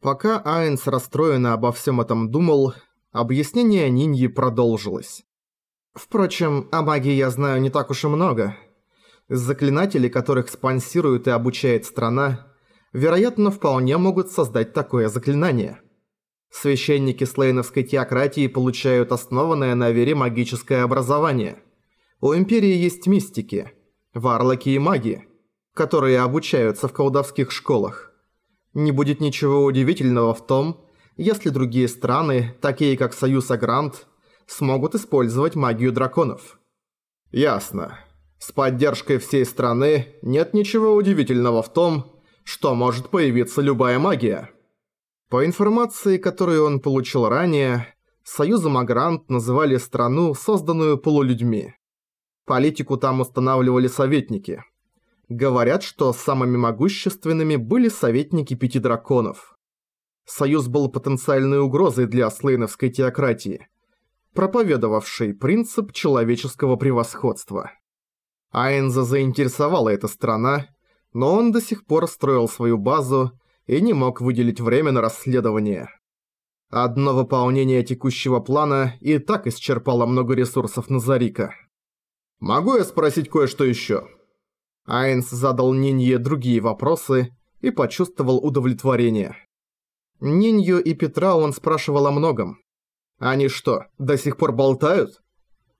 Пока Айнс расстроенно обо всем этом думал, объяснение Ниньи продолжилось. Впрочем, о магии я знаю не так уж и много. Заклинатели, которых спонсирует и обучает страна, вероятно, вполне могут создать такое заклинание. Священники Слейновской теократии получают основанное на вере магическое образование. У Империи есть мистики, варлоки и маги, которые обучаются в колдовских школах. Не будет ничего удивительного в том, если другие страны, такие как Союз Агрант, смогут использовать магию драконов. Ясно. С поддержкой всей страны нет ничего удивительного в том, что может появиться любая магия. По информации, которую он получил ранее, Союзом Агрант называли страну, созданную полулюдьми. Политику там устанавливали советники – Говорят, что самыми могущественными были советники пяти драконов. Союз был потенциальной угрозой для слейновской теократии, проповедовавшей принцип человеческого превосходства. Айнза заинтересовала эта страна, но он до сих пор строил свою базу и не мог выделить время на расследование. Одно выполнение текущего плана и так исчерпало много ресурсов Назарика. «Могу я спросить кое-что ещё?» Айнс задал Нинье другие вопросы и почувствовал удовлетворение. Нинью и Петра он спрашивал о многом. Они что, до сих пор болтают?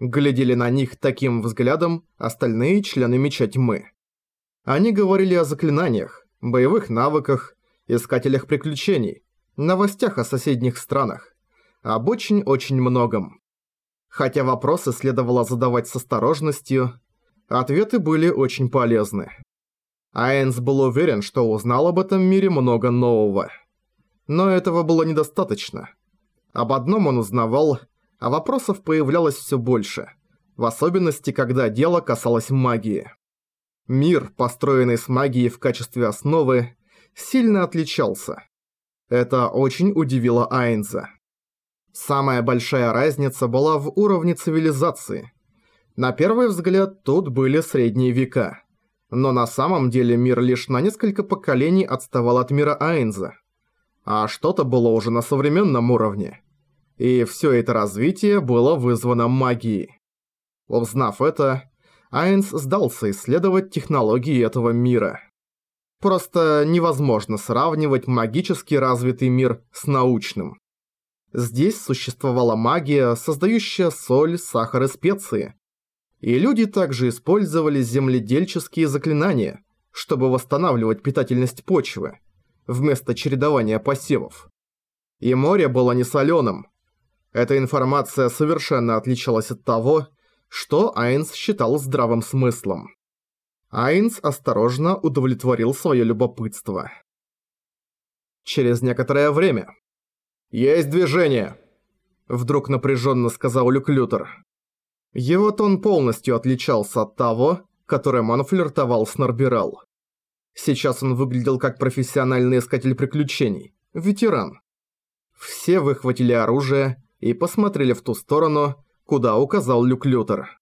Глядели на них таким взглядом остальные члены Меча Тьмы. Они говорили о заклинаниях, боевых навыках, искателях приключений, новостях о соседних странах, об очень-очень многом. Хотя вопросы следовало задавать с осторожностью, Ответы были очень полезны. Айнс был уверен, что узнал об этом мире много нового. Но этого было недостаточно. Об одном он узнавал, а вопросов появлялось все больше. В особенности, когда дело касалось магии. Мир, построенный с магией в качестве основы, сильно отличался. Это очень удивило Айнза. Самая большая разница была в уровне цивилизации – на первый взгляд, тут были средние века. Но на самом деле мир лишь на несколько поколений отставал от мира Айнза. А что-то было уже на современном уровне. И все это развитие было вызвано магией. Узнав это, Айнс сдался исследовать технологии этого мира. Просто невозможно сравнивать магически развитый мир с научным. Здесь существовала магия, создающая соль, сахар и специи, и люди также использовали земледельческие заклинания, чтобы восстанавливать питательность почвы, вместо чередования посевов. И море было не солёным. Эта информация совершенно отличалась от того, что Айнс считал здравым смыслом. Айнс осторожно удовлетворил свое любопытство. Через некоторое время. «Есть движение!» Вдруг напряженно сказал Люк Лютер. Его тон полностью отличался от того, которым он флиртовал с Норбирал. Сейчас он выглядел как профессиональный искатель приключений, ветеран. Все выхватили оружие и посмотрели в ту сторону, куда указал Люк Лютер.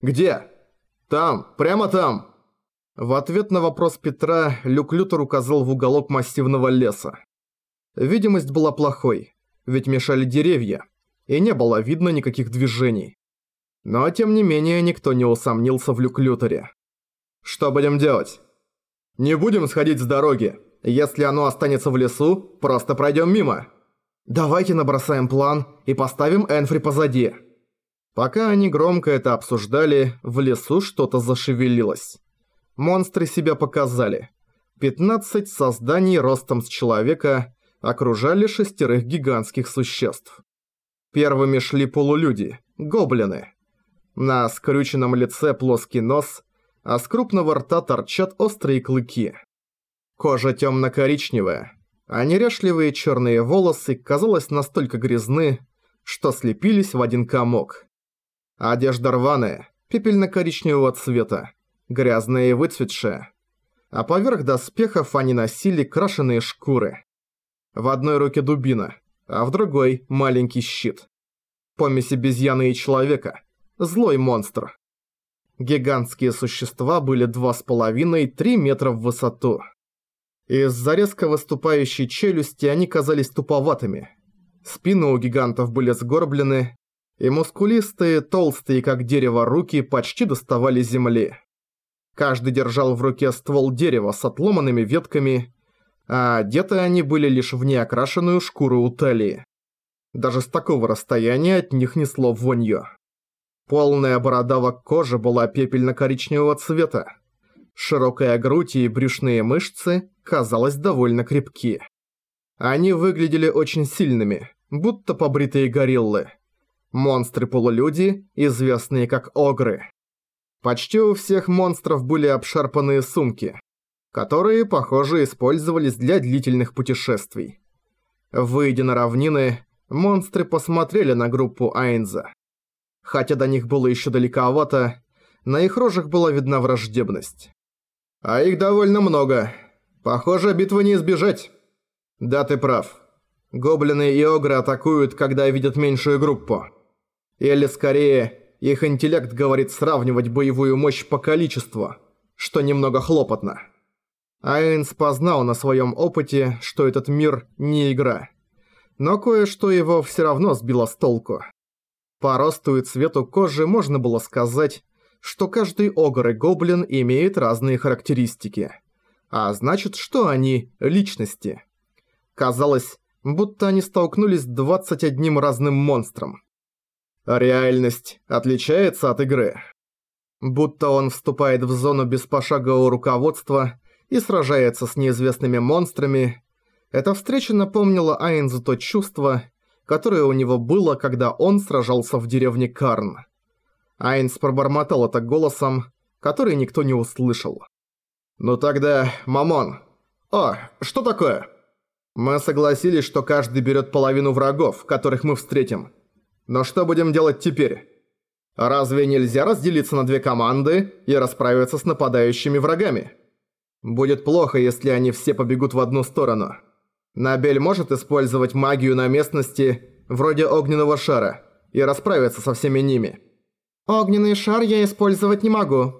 «Где?» «Там, прямо там!» В ответ на вопрос Петра Люк Лютер указал в уголок массивного леса. Видимость была плохой, ведь мешали деревья, и не было видно никаких движений. Но тем не менее никто не усомнился в люклюторе. «Что будем делать?» «Не будем сходить с дороги. Если оно останется в лесу, просто пройдем мимо». «Давайте набросаем план и поставим Энфри позади». Пока они громко это обсуждали, в лесу что-то зашевелилось. Монстры себя показали. 15 созданий ростом с человека окружали шестерых гигантских существ. Первыми шли полулюди, гоблины. На скрюченном лице плоский нос, а с крупного рта торчат острые клыки. Кожа темно-коричневая, а неряшливые черные волосы, казалось, настолько грязны, что слепились в один комок. Одежда рваная, пепельно-коричневого цвета, грязная и выцветшая. А поверх доспехов они носили крашеные шкуры. В одной руке дубина, а в другой маленький щит. Помесь обезьяны и человека – Злой монстр. Гигантские существа были 2,5-3 метра в высоту. Из-за резко выступающей челюсти они казались туповатыми. Спины у гигантов были сгорблены, и мускулистые, толстые как дерево руки почти доставали земли. Каждый держал в руке ствол дерева с отломанными ветками, а одеты они были лишь в неокрашенную шкуру у талии. Даже с такого расстояния от них несло вонью. Полная бородавок кожи была пепельно-коричневого цвета. Широкая грудь и брюшные мышцы, казалось, довольно крепки. Они выглядели очень сильными, будто побритые гориллы. Монстры-полулюди, известные как огры. Почти у всех монстров были обшарпанные сумки, которые, похоже, использовались для длительных путешествий. Выйдя на равнины, монстры посмотрели на группу Айнза. Хотя до них было еще далековато, на их рожах была видна враждебность. А их довольно много. Похоже, битвы не избежать. Да, ты прав. Гоблины и огры атакуют, когда видят меньшую группу. Или скорее, их интеллект говорит сравнивать боевую мощь по количеству, что немного хлопотно. Айнс познал на своем опыте, что этот мир не игра. Но кое-что его все равно сбило с толку. По росту и цвету кожи можно было сказать, что каждый огр и гоблин имеет разные характеристики. А значит, что они – личности. Казалось, будто они столкнулись с 21 разным монстром. Реальность отличается от игры. Будто он вступает в зону без пошагового руководства и сражается с неизвестными монстрами. Эта встреча напомнила Айнзу то чувство, которое у него было, когда он сражался в деревне Карн. Айнс пробормотал это голосом, который никто не услышал. «Ну тогда, Мамон. О, что такое?» «Мы согласились, что каждый берет половину врагов, которых мы встретим. Но что будем делать теперь? Разве нельзя разделиться на две команды и расправиться с нападающими врагами? Будет плохо, если они все побегут в одну сторону». Набель может использовать магию на местности, вроде огненного шара, и расправиться со всеми ними. «Огненный шар я использовать не могу.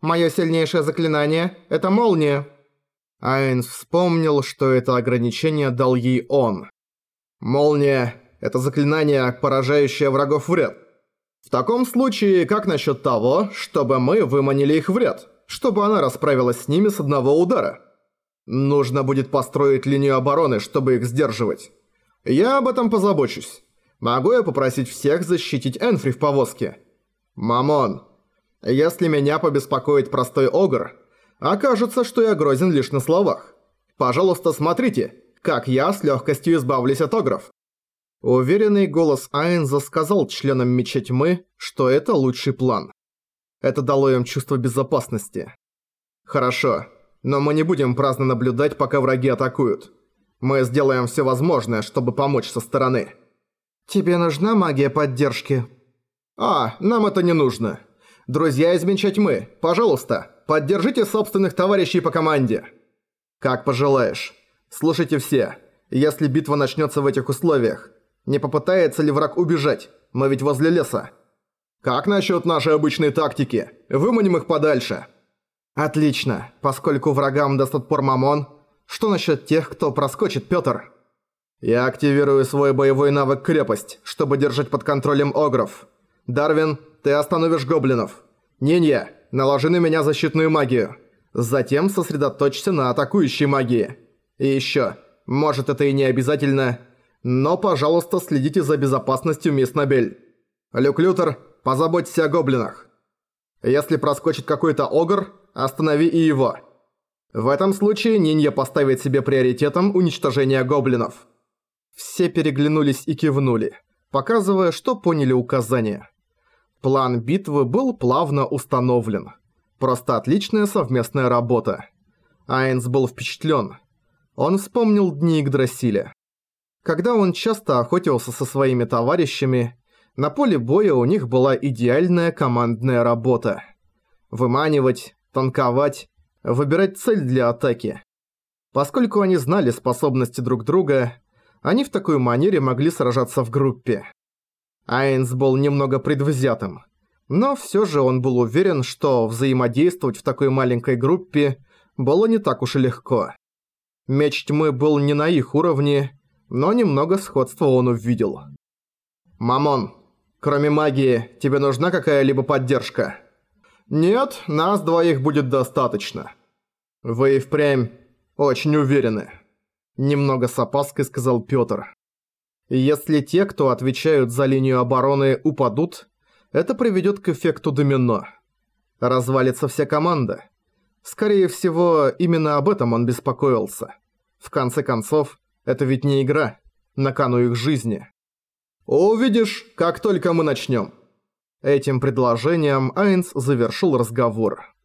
Моё сильнейшее заклинание – это молния». Айнс вспомнил, что это ограничение дал ей он. «Молния – это заклинание, поражающее врагов вред. В таком случае, как насчет того, чтобы мы выманили их вред, чтобы она расправилась с ними с одного удара?» Нужно будет построить линию обороны, чтобы их сдерживать. Я об этом позабочусь. Могу я попросить всех защитить Энфри в повозке? Мамон, если меня побеспокоит простой огр, окажется, что я грозен лишь на словах. Пожалуйста, смотрите, как я с легкостью избавлюсь от огров. Уверенный голос Айнза сказал членам Меча Тьмы, что это лучший план. Это дало им чувство безопасности. Хорошо, но мы не будем праздно наблюдать, пока враги атакуют. Мы сделаем все возможное, чтобы помочь со стороны. Тебе нужна магия поддержки? А, нам это не нужно. Друзья из Меча Тьмы, пожалуйста, поддержите собственных товарищей по команде. Как пожелаешь. Слушайте все. Если битва начнется в этих условиях, не попытается ли враг убежать? Мы ведь возле леса. Как насчет нашей обычной тактики? Выманим их подальше. Отлично, поскольку врагам даст отпор Мамон, что насчет тех, кто проскочит, Пётр? Я активирую свой боевой навык крепость, чтобы держать под контролем огров. Дарвин, ты остановишь гоблинов. Нинья, наложи на меня защитную магию. Затем сосредоточься на атакующей магии. И ещё, может это и не обязательно, но, пожалуйста, следите за безопасностью мисс Набель. Люк Лютер, позаботься о гоблинах. Если проскочит какой-то огр, Останови и его. В этом случае Нинья поставит себе приоритетом уничтожение гоблинов. Все переглянулись и кивнули, показывая, что поняли указания. План битвы был плавно установлен. Просто отличная совместная работа. Айнс был впечатлен. Он вспомнил дни Игдрасиля. Когда он часто охотился со своими товарищами, на поле боя у них была идеальная командная работа. Выманивать, танковать, выбирать цель для атаки. Поскольку они знали способности друг друга, они в такой манере могли сражаться в группе. Айнс был немного предвзятым, но все же он был уверен, что взаимодействовать в такой маленькой группе было не так уж и легко. Меч тьмы был не на их уровне, но немного сходства он увидел. «Мамон, кроме магии, тебе нужна какая-либо поддержка?» «Нет, нас двоих будет достаточно». «Вы и впрямь очень уверены», – немного с опаской сказал Пётр. «Если те, кто отвечают за линию обороны, упадут, это приведет к эффекту домино. Развалится вся команда. Скорее всего, именно об этом он беспокоился. В конце концов, это ведь не игра, на кону их жизни. «Увидишь, как только мы начнем». Этим предложением Айнс завершил разговор.